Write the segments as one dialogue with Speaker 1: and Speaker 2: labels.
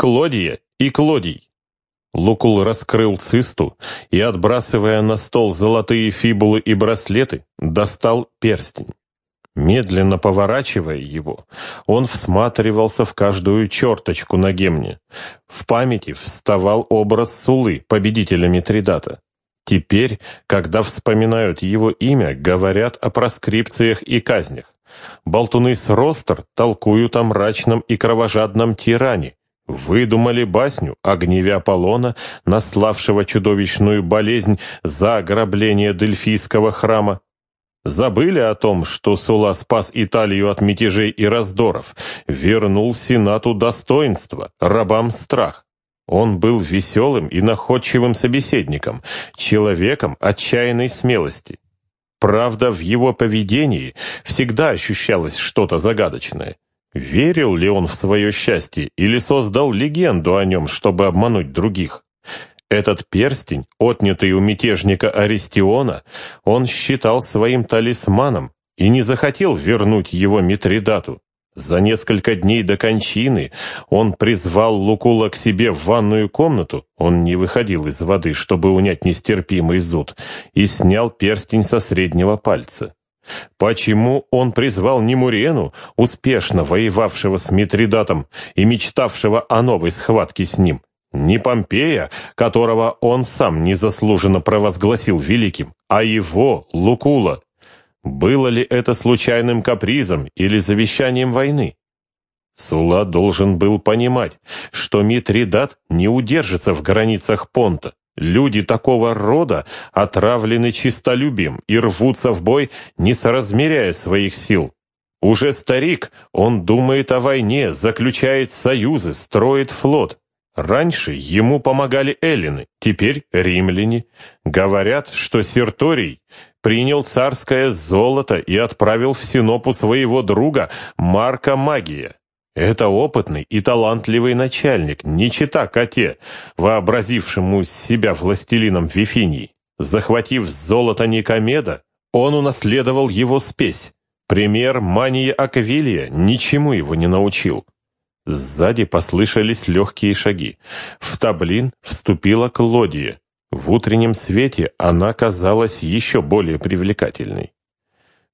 Speaker 1: Клодия и Клодий. Лукул раскрыл цисту и, отбрасывая на стол золотые фибулы и браслеты, достал перстень. Медленно поворачивая его, он всматривался в каждую черточку на гемне. В памяти вставал образ Сулы, победителя Митридата. Теперь, когда вспоминают его имя, говорят о проскрипциях и казнях. Болтуны с Ростер толкуют о мрачном и кровожадном тиране, Выдумали басню о гневе Аполлона, наславшего чудовищную болезнь за ограбление Дельфийского храма. Забыли о том, что Сула спас Италию от мятежей и раздоров, вернул Сенату достоинство, рабам страх. Он был веселым и находчивым собеседником, человеком отчаянной смелости. Правда, в его поведении всегда ощущалось что-то загадочное. Верил ли он в свое счастье или создал легенду о нем, чтобы обмануть других? Этот перстень, отнятый у мятежника Аристиона, он считал своим талисманом и не захотел вернуть его Митридату. За несколько дней до кончины он призвал Лукула к себе в ванную комнату, он не выходил из воды, чтобы унять нестерпимый зуд, и снял перстень со среднего пальца. Почему он призвал не Мурену, успешно воевавшего с Митридатом и мечтавшего о новой схватке с ним, не Помпея, которого он сам незаслуженно провозгласил великим, а его, Лукула? Было ли это случайным капризом или завещанием войны? Сула должен был понимать, что Митридат не удержится в границах Понта, Люди такого рода отравлены чистолюбием и рвутся в бой, не соразмеряя своих сил. Уже старик, он думает о войне, заключает союзы, строит флот. Раньше ему помогали эллины, теперь римляне. Говорят, что Серторий принял царское золото и отправил в Синопу своего друга Марка Магия. Это опытный и талантливый начальник, не чита коте, вообразившему себя властелином Вифинии. Захватив золото Никомеда, он унаследовал его спесь. Пример Мании Аквилия ничему его не научил. Сзади послышались легкие шаги. В таблин вступила Клодия. В утреннем свете она казалась еще более привлекательной.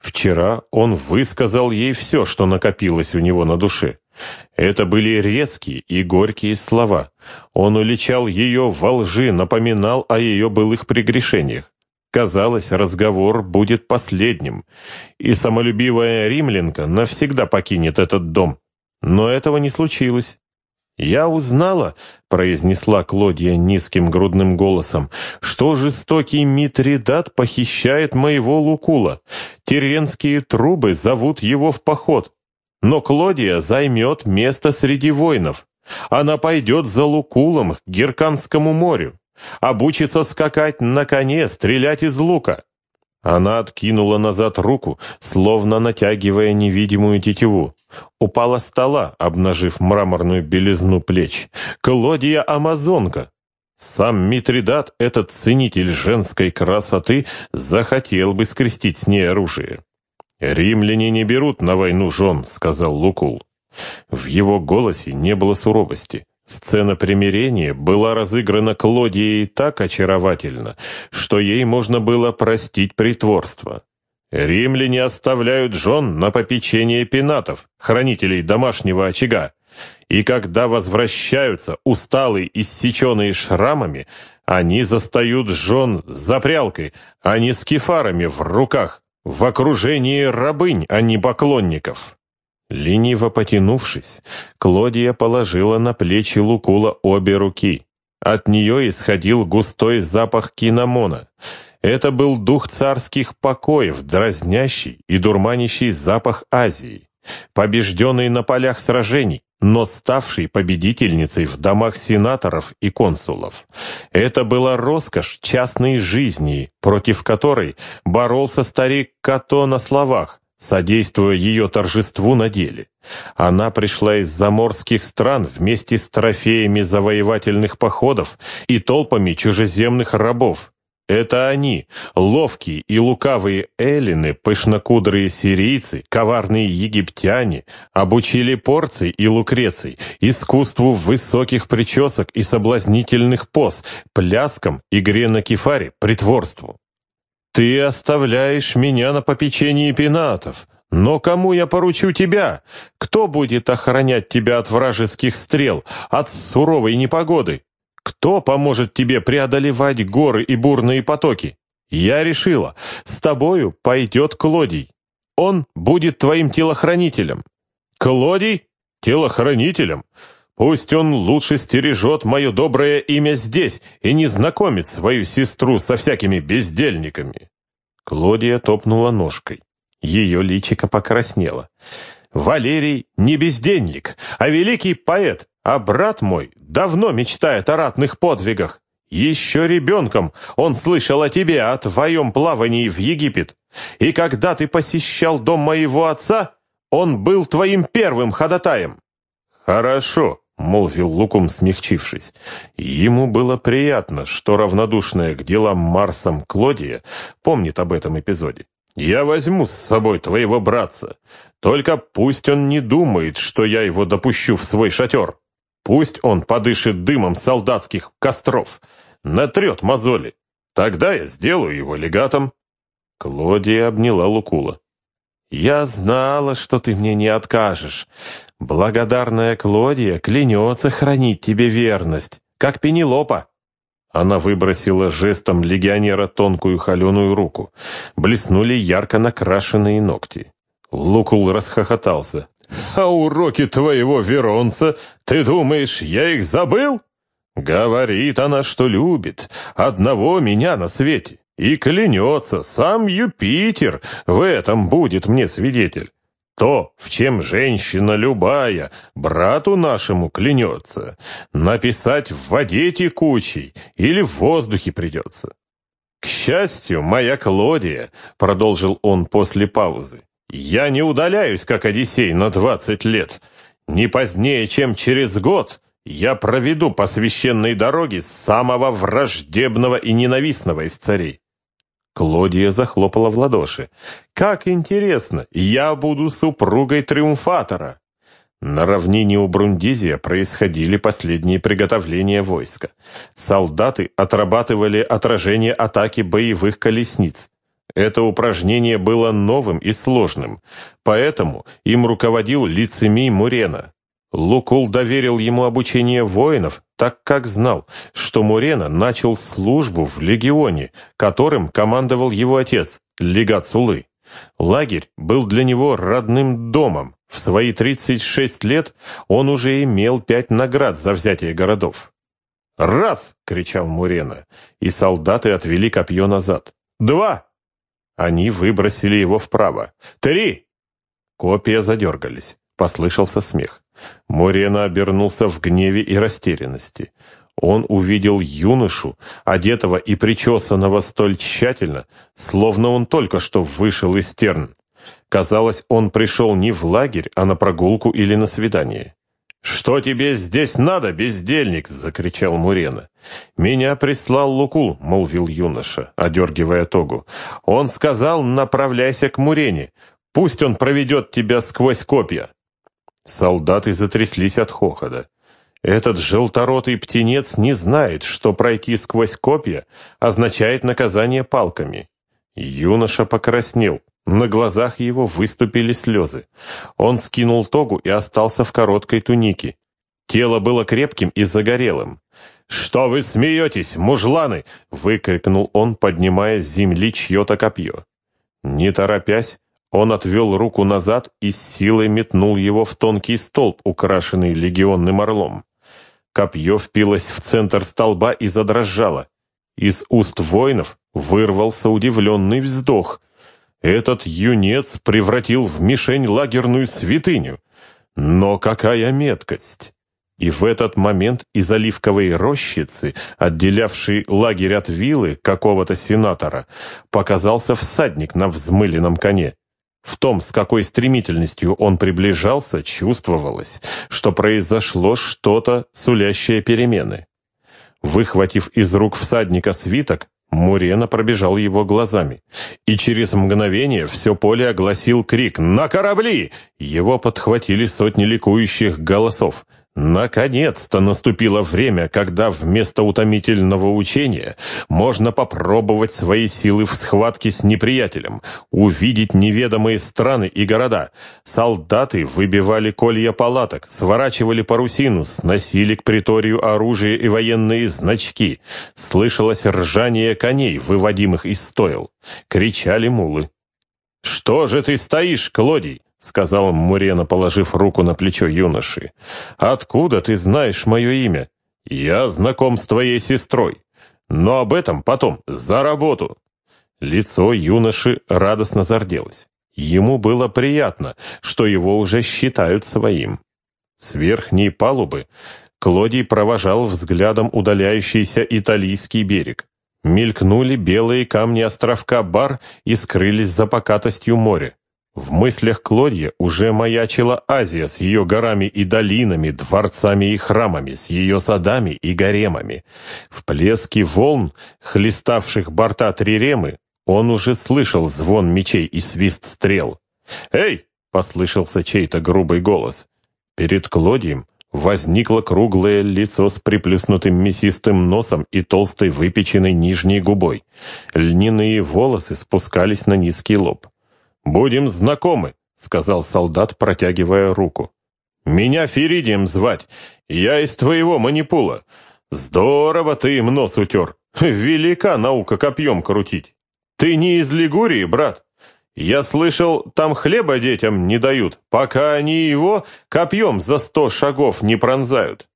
Speaker 1: Вчера он высказал ей все, что накопилось у него на душе. Это были резкие и горькие слова. Он уличал ее во лжи, напоминал о ее былых прегрешениях. Казалось, разговор будет последним, и самолюбивая римлянка навсегда покинет этот дом. Но этого не случилось. «Я узнала», — произнесла Клодия низким грудным голосом, «что жестокий Митридат похищает моего Лукула. Теренские трубы зовут его в поход. Но Клодия займет место среди воинов. Она пойдет за Лукулом к Герканскому морю, обучится скакать на коне, стрелять из лука». Она откинула назад руку, словно натягивая невидимую тетиву. Упала стола, обнажив мраморную белизну плеч. Клодия Амазонка. Сам Митридат, этот ценитель женской красоты, захотел бы скрестить с ней оружие. «Римляне не берут на войну жен», — сказал Лукул. В его голосе не было суровости. Сцена примирения была разыграна Клодией так очаровательно, что ей можно было простить притворство. Римляне оставляют жен на попечение пенатов, хранителей домашнего очага, и когда возвращаются усталые, иссеченные шрамами, они застают жен за прялкой, а не с кефарами в руках, в окружении рабынь, а не поклонников. Лениво потянувшись, Клодия положила на плечи Лукула обе руки. От нее исходил густой запах киномона. Это был дух царских покоев, дразнящий и дурманящий запах Азии, побежденный на полях сражений, но ставший победительницей в домах сенаторов и консулов. Это была роскошь частной жизни, против которой боролся старик Като на словах, содействуя ее торжеству на деле. Она пришла из заморских стран вместе с трофеями завоевательных походов и толпами чужеземных рабов, Это они, ловкие и лукавые эллины, пышнокудрые сирийцы, коварные египтяне, обучили порций и лукреций, искусству высоких причесок и соблазнительных поз, пляскам, игре на кефаре, притворству. Ты оставляешь меня на попечении пенатов, но кому я поручу тебя? Кто будет охранять тебя от вражеских стрел, от суровой непогоды? Кто поможет тебе преодолевать горы и бурные потоки? Я решила, с тобою пойдет Клодий. Он будет твоим телохранителем. Клодий? Телохранителем? Пусть он лучше стережет мое доброе имя здесь и не знакомит свою сестру со всякими бездельниками. Клодия топнула ножкой. Ее личико покраснело. Валерий не бездельник, а великий поэт, а брат мой давно мечтает о ратных подвигах. Еще ребенком он слышал о тебе, о твоем плавании в Египет. И когда ты посещал дом моего отца, он был твоим первым ходатаем». «Хорошо», — молвил Лукум, смягчившись. Ему было приятно, что равнодушная к делам Марсом Клодия помнит об этом эпизоде. «Я возьму с собой твоего братца. Только пусть он не думает, что я его допущу в свой шатер. Пусть он подышит дымом солдатских костров, натрет мозоли. Тогда я сделаю его легатом». Клодия обняла Лукула. «Я знала, что ты мне не откажешь. Благодарная Клодия клянется хранить тебе верность, как Пенелопа». Она выбросила жестом легионера тонкую холеную руку. Блеснули ярко накрашенные ногти. Лукул расхохотался. «А уроки твоего Веронца, ты думаешь, я их забыл?» «Говорит она, что любит. Одного меня на свете. И клянется, сам Юпитер в этом будет мне свидетель. То, в чем женщина любая, брату нашему клянется, написать в воде текучей или в воздухе придется. К счастью, моя Клодия, продолжил он после паузы, я не удаляюсь, как Одиссей, на двадцать лет. Не позднее, чем через год, я проведу по священной дороге самого враждебного и ненавистного из царей. Клодия захлопала в ладоши. «Как интересно! Я буду супругой триумфатора!» На равнине у Брундизия происходили последние приготовления войска. Солдаты отрабатывали отражение атаки боевых колесниц. Это упражнение было новым и сложным, поэтому им руководил лицемий Мурена. Лукул доверил ему обучение воинов, так как знал, что Мурена начал службу в легионе, которым командовал его отец, легат Сулы. Лагерь был для него родным домом. В свои 36 лет он уже имел пять наград за взятие городов. «Раз!» — кричал Мурена, и солдаты отвели копье назад. «Два!» Они выбросили его вправо. «Три!» Копья задергались. Послышался смех. Морена обернулся в гневе и растерянности. Он увидел юношу, одетого и причесанного столь тщательно, словно он только что вышел из терн. Казалось, он пришел не в лагерь, а на прогулку или на свидание. «Что тебе здесь надо, бездельник?» — закричал Мурена. «Меня прислал Лукул», — молвил юноша, одергивая тогу. «Он сказал, направляйся к Мурене. Пусть он проведет тебя сквозь копья». Солдаты затряслись от хохота. Этот желторотый птенец не знает, что пройти сквозь копья означает наказание палками. Юноша покраснел. На глазах его выступили слезы. Он скинул тогу и остался в короткой тунике. Тело было крепким и загорелым. «Что вы смеетесь, мужланы?» — выкрикнул он, поднимая с земли чье-то копье. Не торопясь, он отвел руку назад и с силой метнул его в тонкий столб, украшенный легионным орлом. Копье впилось в центр столба и задрожало. Из уст воинов вырвался удивленный вздох. Этот юнец превратил в мишень лагерную святыню. Но какая меткость! И в этот момент из оливковой рощицы, отделявшей лагерь от виллы какого-то сенатора, показался всадник на взмыленном коне. В том, с какой стремительностью он приближался, чувствовалось, что произошло что-то, сулящее перемены. Выхватив из рук всадника свиток, Мурена пробежал его глазами. И через мгновение все поле огласил крик «На корабли!» Его подхватили сотни ликующих голосов. Наконец-то наступило время, когда вместо утомительного учения можно попробовать свои силы в схватке с неприятелем, увидеть неведомые страны и города. Солдаты выбивали колья палаток, сворачивали парусину, сносили к приторию оружие и военные значки. Слышалось ржание коней, выводимых из стоил. Кричали мулы. «Что же ты стоишь, Клодий? — сказал Мурена, положив руку на плечо юноши. «Откуда ты знаешь мое имя? Я знаком с твоей сестрой. Но об этом потом, за работу». Лицо юноши радостно зарделось. Ему было приятно, что его уже считают своим. С верхней палубы Клодий провожал взглядом удаляющийся италийский берег. Мелькнули белые камни островка Бар и скрылись за покатостью моря. В мыслях Клодья уже маячила Азия с ее горами и долинами, дворцами и храмами, с ее садами и гаремами. В плеске волн, хлеставших борта Триремы, он уже слышал звон мечей и свист стрел. «Эй!» — послышался чей-то грубый голос. Перед Клодием возникло круглое лицо с приплюснутым мясистым носом и толстой выпеченной нижней губой. Льняные волосы спускались на низкий лоб. «Будем знакомы», — сказал солдат, протягивая руку. «Меня Феридием звать. Я из твоего манипула. Здорово ты им нос утер. Велика наука копьем крутить. Ты не из Лигурии, брат? Я слышал, там хлеба детям не дают, пока они его копьем за сто шагов не пронзают».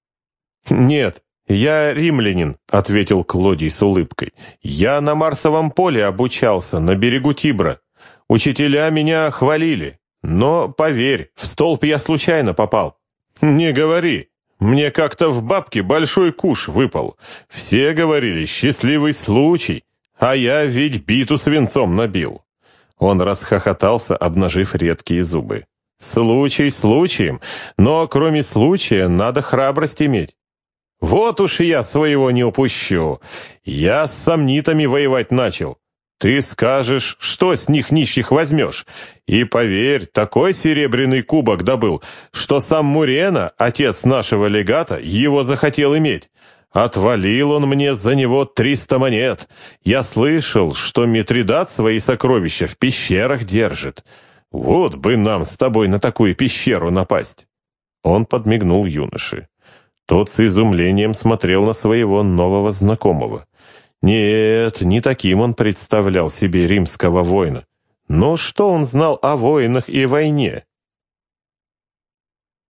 Speaker 1: «Нет, я римлянин», — ответил Клодий с улыбкой. «Я на Марсовом поле обучался, на берегу Тибра. Учителя меня хвалили, но, поверь, в столб я случайно попал. Не говори, мне как-то в бабке большой куш выпал. Все говорили, счастливый случай, а я ведь биту свинцом набил. Он расхохотался, обнажив редкие зубы. Случай случаем, но кроме случая надо храбрость иметь. Вот уж я своего не упущу. Я с сомнитами воевать начал. Ты скажешь, что с них нищих возьмешь. И поверь, такой серебряный кубок добыл, что сам Мурена, отец нашего легата, его захотел иметь. Отвалил он мне за него триста монет. Я слышал, что Митридат свои сокровища в пещерах держит. Вот бы нам с тобой на такую пещеру напасть. Он подмигнул юноше. Тот с изумлением смотрел на своего нового знакомого. Нет, не таким он представлял себе римского воина. Но что он знал о воинах и войне?